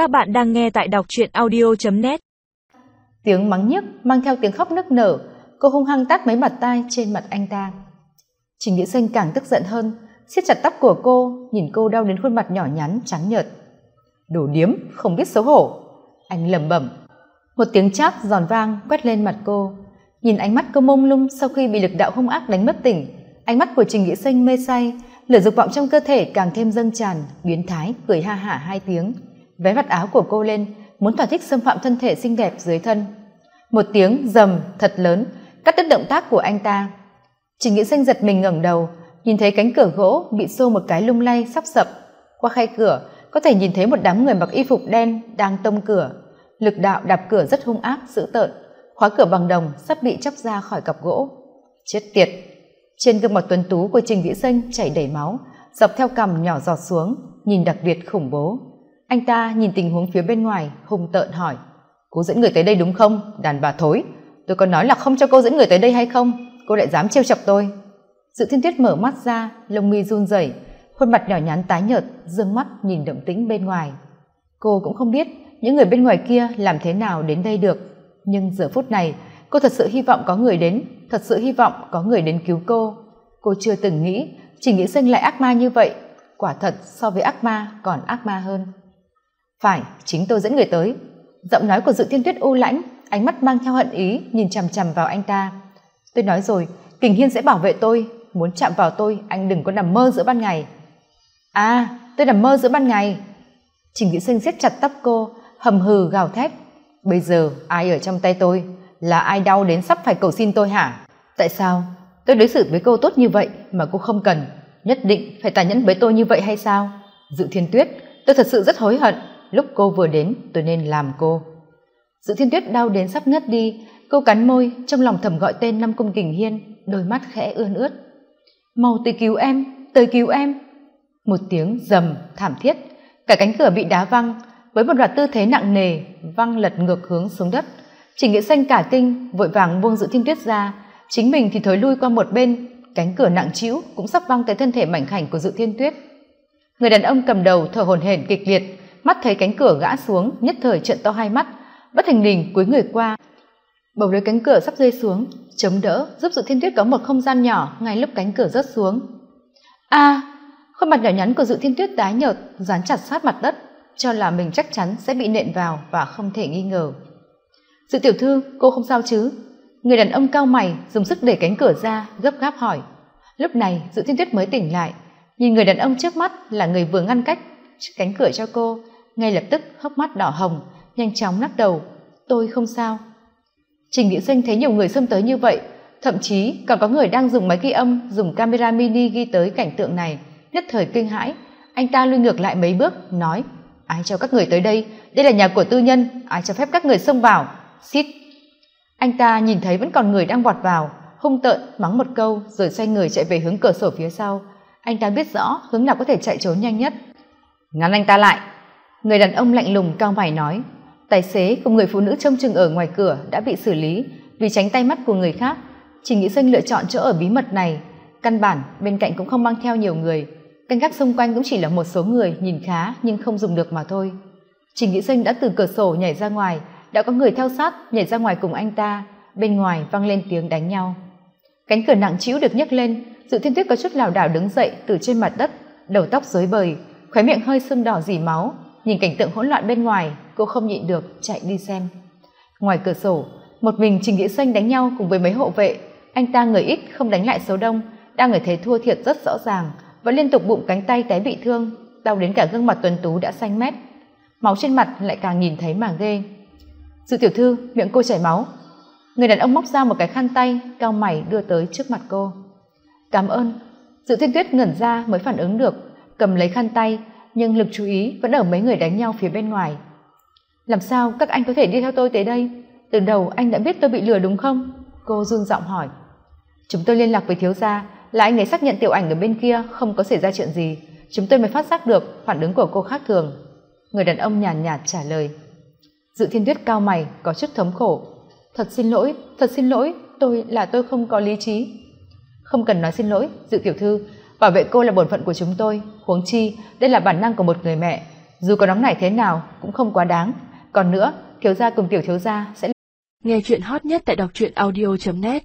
Các bạn đang nghe tại đọc truyện audio.net Tiếng mắng nhức mang theo tiếng khóc nức nở, cô hung hăng tát mấy mặt tai trên mặt anh ta. Trình Nghĩa Sinh càng tức giận hơn, siết chặt tóc của cô, nhìn cô đau đến khuôn mặt nhỏ nhắn trắng nhợt. Đồ điếm, không biết xấu hổ. Anh lẩm bẩm. Một tiếng chát giòn vang quét lên mặt cô. Nhìn ánh mắt cô mông lung sau khi bị lực đạo hung ác đánh mất tỉnh, ánh mắt của Trình Nghĩa Sinh mê say, lửa dục vọng trong cơ thể càng thêm dâng tràn, biến thái cười ha hả hai tiếng vé vạt áo của cô lên, muốn thỏa thích xâm phạm thân thể xinh đẹp dưới thân. Một tiếng rầm thật lớn, cắt đứt động tác của anh ta. Trình nghĩ xanh giật mình ngẩng đầu, nhìn thấy cánh cửa gỗ bị xô một cái lung lay sắp sập. Qua khay cửa, có thể nhìn thấy một đám người mặc y phục đen đang tông cửa. Lực đạo đạp cửa rất hung ác, dữ tợn. Khóa cửa bằng đồng sắp bị chóc ra khỏi cặp gỗ. Chết tiệt! Trên gương mặt tuấn tú của trình vĩ xanh chảy đầy máu, dọc theo cằm nhỏ giọt xuống, nhìn đặc biệt khủng bố anh ta nhìn tình huống phía bên ngoài, hung tợn hỏi. Cô dẫn người tới đây đúng không? Đàn bà thối. Tôi còn nói là không cho cô dẫn người tới đây hay không? Cô lại dám trêu chọc tôi. Dự thiên tuyết mở mắt ra, lông mi run rẩy, khuôn mặt nhỏ nhắn tái nhợt, dương mắt nhìn động tĩnh bên ngoài. Cô cũng không biết những người bên ngoài kia làm thế nào đến đây được. Nhưng giờ phút này, cô thật sự hy vọng có người đến, thật sự hy vọng có người đến cứu cô. Cô chưa từng nghĩ, chỉ nghĩ sinh lại ác ma như vậy. Quả thật, so với ác ma còn ác ma hơn phải, chính tôi dẫn người tới. Giọng nói của dự thiên tuyết u lãnh, ánh mắt mang theo hận ý, nhìn chằm chằm vào anh ta. Tôi nói rồi, kình hiên sẽ bảo vệ tôi. Muốn chạm vào tôi, anh đừng có nằm mơ giữa ban ngày. À tôi nằm mơ giữa ban ngày. Trình vĩ sinh siết chặt tóc cô, hầm hừ gào thét. Bây giờ ai ở trong tay tôi? Là ai đau đến sắp phải cầu xin tôi hả? Tại sao? Tôi đối xử với cô tốt như vậy mà cô không cần. Nhất định phải tàn nhẫn với tôi như vậy hay sao? Dự thiên tuyết, tôi thật sự rất hối hận lúc cô vừa đến, tôi nên làm cô. Dự thiên tuyết đau đến sắp ngất đi, cô cắn môi, trong lòng thầm gọi tên năm cung kình hiên, đôi mắt khẽ ươn ướt. Mau tới cứu em, tới cứu em. Một tiếng rầm thảm thiết, cả cánh cửa bị đá văng, với một loạt tư thế nặng nề, văng lật ngược hướng xuống đất. Chỉ nghĩa xanh cả kinh, vội vàng buông dự thiên tuyết ra. Chính mình thì thối lui qua một bên, cánh cửa nặng trĩu cũng sắp văng tới thân thể mảnh khảnh của dự thiên tuyết. Người đàn ông cầm đầu thở hổn hển kịch liệt mắt thấy cánh cửa gã xuống, nhất thời trợn to hai mắt. Bất thình lình cúi người qua, bầu lấy cánh cửa sắp rơi xuống. Chống đỡ, giúp dự thiên tuyết có một không gian nhỏ, ngay lúc cánh cửa rớt xuống. A, khuôn mặt nhỏ nhắn của dự thiên tuyết tái nhợt, dán chặt sát mặt đất, cho là mình chắc chắn sẽ bị nện vào và không thể nghi ngờ. Dự tiểu thư, cô không sao chứ? Người đàn ông cao mày, dùng sức đẩy cánh cửa ra, gấp gáp hỏi. Lúc này, dự thiên tuyết mới tỉnh lại. Nhìn người đàn ông trước mắt là người vừa ngăn cách, cánh cửa cho cô ngay lập tức hốc mắt đỏ hồng, nhanh chóng lắc đầu. Tôi không sao. Trình nghĩa sinh thấy nhiều người xâm tới như vậy, thậm chí còn có người đang dùng máy ghi âm, dùng camera mini ghi tới cảnh tượng này. Nhất thời kinh hãi, anh ta lui ngược lại mấy bước, nói, ai cho các người tới đây? Đây là nhà của tư nhân, ai cho phép các người xông vào? Xít. Anh ta nhìn thấy vẫn còn người đang vọt vào, hung tợn, mắng một câu, rồi xoay người chạy về hướng cửa sổ phía sau. Anh ta biết rõ hướng nào có thể chạy trốn nhanh nhất. Ngăn anh ta lại người đàn ông lạnh lùng cao mày nói, tài xế cùng người phụ nữ trông chừng ở ngoài cửa đã bị xử lý, vì tránh tay mắt của người khác. Chỉ nghĩ sinh lựa chọn chỗ ở bí mật này. Căn bản, bên cạnh cũng không mang theo nhiều người. Canh gác xung quanh cũng chỉ là một số người, nhìn khá nhưng không dùng được mà thôi. Trình nghĩ sinh đã từ cửa sổ nhảy ra ngoài, đã có người theo sát nhảy ra ngoài cùng anh ta. Bên ngoài vang lên tiếng đánh nhau. Cánh cửa nặng trĩu được nhấc lên dự thiên tuyết có chút lảo đảo đứng dậy từ trên mặt đất, đầu tóc rối bời, khóe miệng hơi sưng đỏ dì máu nhìn cảnh tượng hỗn loạn bên ngoài, cô không nhịn được chạy đi xem. Ngoài cửa sổ, một mình trình nghĩa xanh đánh nhau cùng với mấy hộ vệ. Anh ta người ít không đánh lại số đông, đang ở thế thua thiệt rất rõ ràng vẫn liên tục bụng cánh tay té bị thương, đau đến cả gương mặt tuấn tú đã xanh mét. Máu trên mặt lại càng nhìn thấy mà ghê. Dự tiểu thư, miệng cô chảy máu. Người đàn ông móc ra một cái khăn tay, cao mày đưa tới trước mặt cô. Cảm ơn. Dự thiên tuyết ngẩn ra mới phản ứng được, cầm lấy khăn tay nhưng lực chú ý vẫn ở mấy người đánh nhau phía bên ngoài. Làm sao các anh có thể đi theo tôi tới đây? Từ đầu anh đã biết tôi bị lừa đúng không? Cô run giọng hỏi. Chúng tôi liên lạc với thiếu gia là anh ấy xác nhận tiểu ảnh ở bên kia không có xảy ra chuyện gì. Chúng tôi mới phát giác được phản ứng của cô khác thường. Người đàn ông nhàn nhạt, nhạt trả lời. Dự thiên tuyết cao mày có chút thống khổ. Thật xin lỗi thật xin lỗi tôi là tôi không có lý trí. Không cần nói xin lỗi dự tiểu thư bảo vệ cô là bổn phận của chúng tôi. Huống chi, đây là bản năng của một người mẹ. Dù có nóng nảy thế nào, cũng không quá đáng. Còn nữa, thiếu gia cùng tiểu thiếu gia sẽ nghe chuyện hot nhất tại đọc truyện audio net.